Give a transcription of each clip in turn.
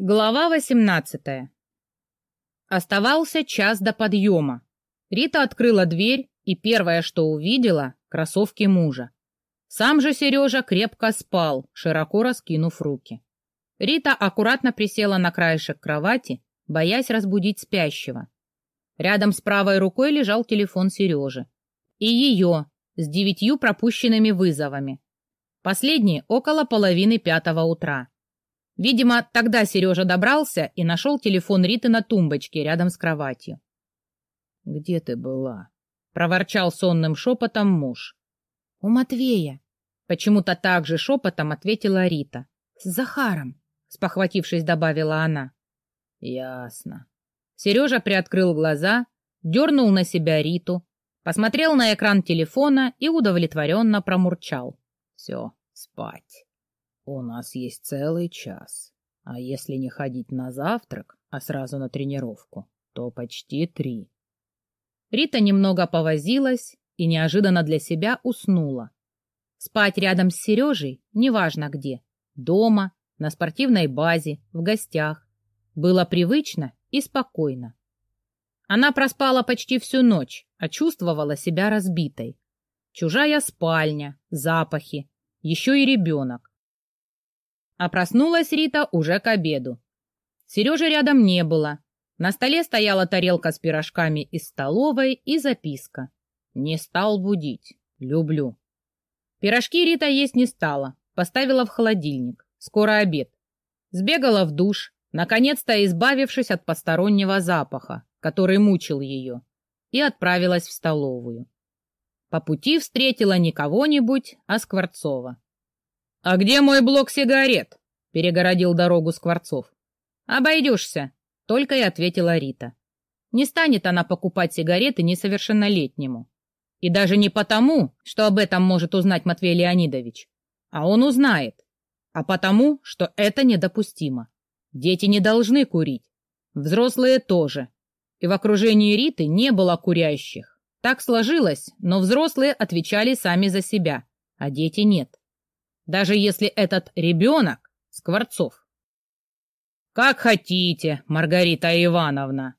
Глава 18. Оставался час до подъема. Рита открыла дверь и первое, что увидела — кроссовки мужа. Сам же Сережа крепко спал, широко раскинув руки. Рита аккуратно присела на краешек кровати, боясь разбудить спящего. Рядом с правой рукой лежал телефон Сережи. И ее, с девятью пропущенными вызовами. Последние около половины пятого утра. Видимо, тогда Сережа добрался и нашел телефон Риты на тумбочке рядом с кроватью. «Где ты была?» — проворчал сонным шепотом муж. «У Матвея», — почему-то так же шепотом ответила Рита. «С Захаром», — спохватившись, добавила она. «Ясно». Сережа приоткрыл глаза, дернул на себя Риту, посмотрел на экран телефона и удовлетворенно промурчал. «Все, спать». У нас есть целый час. А если не ходить на завтрак, а сразу на тренировку, то почти три. Рита немного повозилась и неожиданно для себя уснула. Спать рядом с Сережей, неважно где, дома, на спортивной базе, в гостях, было привычно и спокойно. Она проспала почти всю ночь, а чувствовала себя разбитой. Чужая спальня, запахи, еще и ребенок. А проснулась Рита уже к обеду. Сережи рядом не было. На столе стояла тарелка с пирожками из столовой и записка. «Не стал будить. Люблю». Пирожки Рита есть не стала. Поставила в холодильник. Скоро обед. Сбегала в душ, наконец-то избавившись от постороннего запаха, который мучил ее, и отправилась в столовую. По пути встретила не кого-нибудь, а Скворцова. «А где мой блок сигарет?» — перегородил дорогу Скворцов. «Обойдешься», — только и ответила Рита. Не станет она покупать сигареты несовершеннолетнему. И даже не потому, что об этом может узнать Матвей Леонидович, а он узнает, а потому, что это недопустимо. Дети не должны курить, взрослые тоже. И в окружении Риты не было курящих. Так сложилось, но взрослые отвечали сами за себя, а дети нет даже если этот ребенок Скворцов. «Как хотите, Маргарита Ивановна!»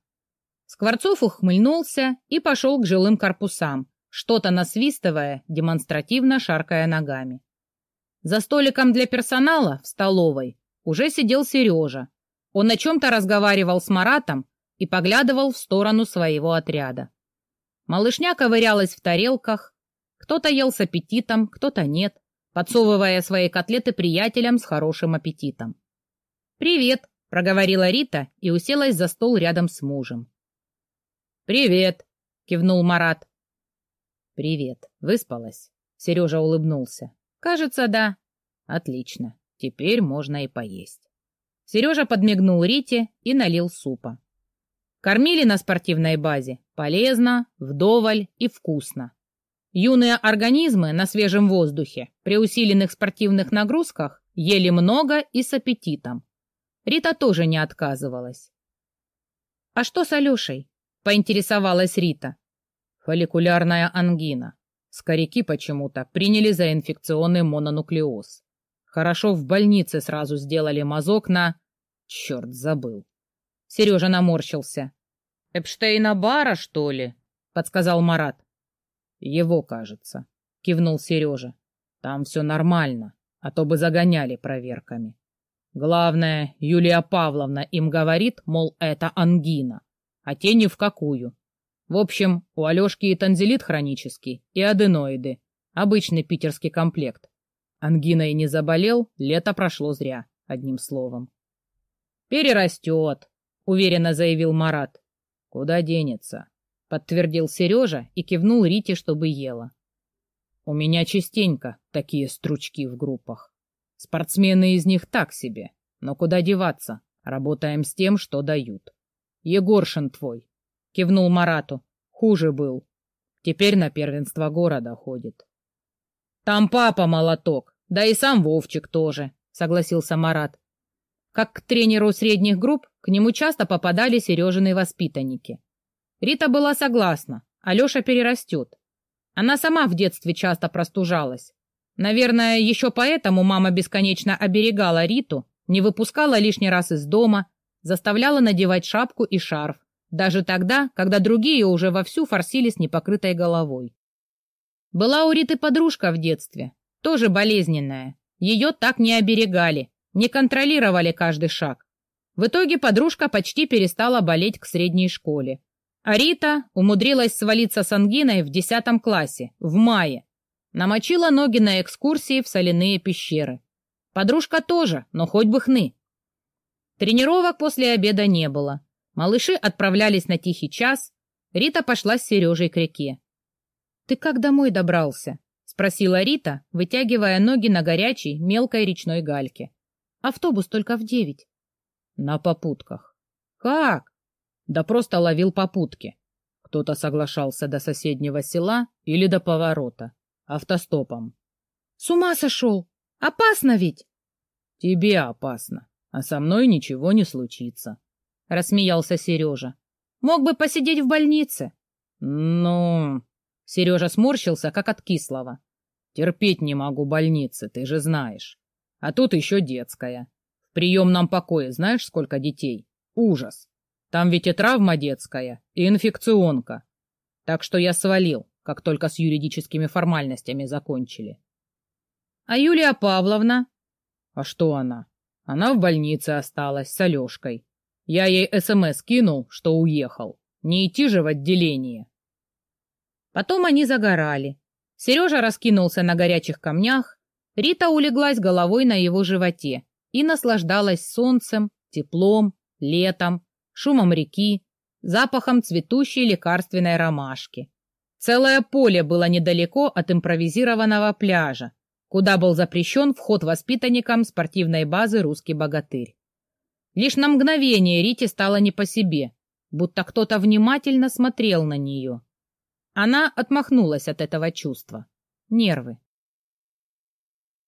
Скворцов ухмыльнулся и пошел к жилым корпусам, что-то насвистывая, демонстративно шаркая ногами. За столиком для персонала в столовой уже сидел Сережа. Он о чем-то разговаривал с Маратом и поглядывал в сторону своего отряда. Малышня ковырялась в тарелках, кто-то ел с аппетитом, кто-то нет подсовывая свои котлеты приятелям с хорошим аппетитом. «Привет», — проговорила Рита и уселась за стол рядом с мужем. «Привет», — кивнул Марат. «Привет. Выспалась?» — Сережа улыбнулся. «Кажется, да». «Отлично. Теперь можно и поесть». Сережа подмигнул Рите и налил супа. Кормили на спортивной базе. Полезно, вдоволь и вкусно. Юные организмы на свежем воздухе при усиленных спортивных нагрузках ели много и с аппетитом. Рита тоже не отказывалась. «А что с Алешей?» — поинтересовалась Рита. «Фолликулярная ангина. Скоряки почему-то приняли за инфекционный мононуклеоз. Хорошо в больнице сразу сделали мазок на... Черт, забыл». Сережа наморщился. «Эпштейна-бара, что ли?» — подсказал Марат. Его, кажется, кивнул Сережа. Там все нормально, а то бы загоняли проверками. Главное, Юлия Павловна им говорит, мол, это ангина, а те ни в какую. В общем, у Алешки и танзелит хронический, и аденоиды. Обычный питерский комплект. Ангина и не заболел, лето прошло зря, одним словом. «Перерастет», — уверенно заявил Марат. «Куда денется? Подтвердил Сережа и кивнул Рите, чтобы ела. У меня частенько такие стручки в группах. Спортсмены из них так себе, но куда деваться, работаем с тем, что дают. Егоршин твой, кивнул Марату, хуже был. Теперь на первенство города ходит. Там папа молоток, да и сам Вовчик тоже, согласился Марат. Как к тренеру средних групп, к нему часто попадали Сережины воспитанники. Рита была согласна, Алеша перерастет. Она сама в детстве часто простужалась. Наверное, еще поэтому мама бесконечно оберегала Риту, не выпускала лишний раз из дома, заставляла надевать шапку и шарф, даже тогда, когда другие уже вовсю форсили с непокрытой головой. Была у Риты подружка в детстве, тоже болезненная. Ее так не оберегали, не контролировали каждый шаг. В итоге подружка почти перестала болеть к средней школе. А Рита умудрилась свалиться с ангиной в десятом классе, в мае. Намочила ноги на экскурсии в соляные пещеры. Подружка тоже, но хоть бы хны. Тренировок после обеда не было. Малыши отправлялись на тихий час. Рита пошла с Сережей к реке. «Ты как домой добрался?» — спросила Рита, вытягивая ноги на горячей, мелкой речной гальке. «Автобус только в девять». «На попутках». «Как?» «Да просто ловил попутки. Кто-то соглашался до соседнего села или до поворота. Автостопом». «С ума сошел! Опасно ведь!» «Тебе опасно, а со мной ничего не случится», — рассмеялся Сережа. «Мог бы посидеть в больнице». «Ну...» Сережа сморщился, как от кислого. «Терпеть не могу больницы, ты же знаешь. А тут еще детская. В приемном покое знаешь, сколько детей? Ужас. Там ведь и травма детская, и инфекционка. Так что я свалил, как только с юридическими формальностями закончили». «А Юлия Павловна?» А что она? Она в больнице осталась с Алешкой. Я ей СМС кинул, что уехал. Не идти же в отделение. Потом они загорали. Сережа раскинулся на горячих камнях, Рита улеглась головой на его животе и наслаждалась солнцем, теплом, летом, шумом реки, запахом цветущей лекарственной ромашки. Целое поле было недалеко от импровизированного пляжа, куда был запрещен вход воспитанникам спортивной базы «Русский богатырь». Лишь на мгновение Рите стало не по себе, будто кто-то внимательно смотрел на нее. Она отмахнулась от этого чувства. Нервы.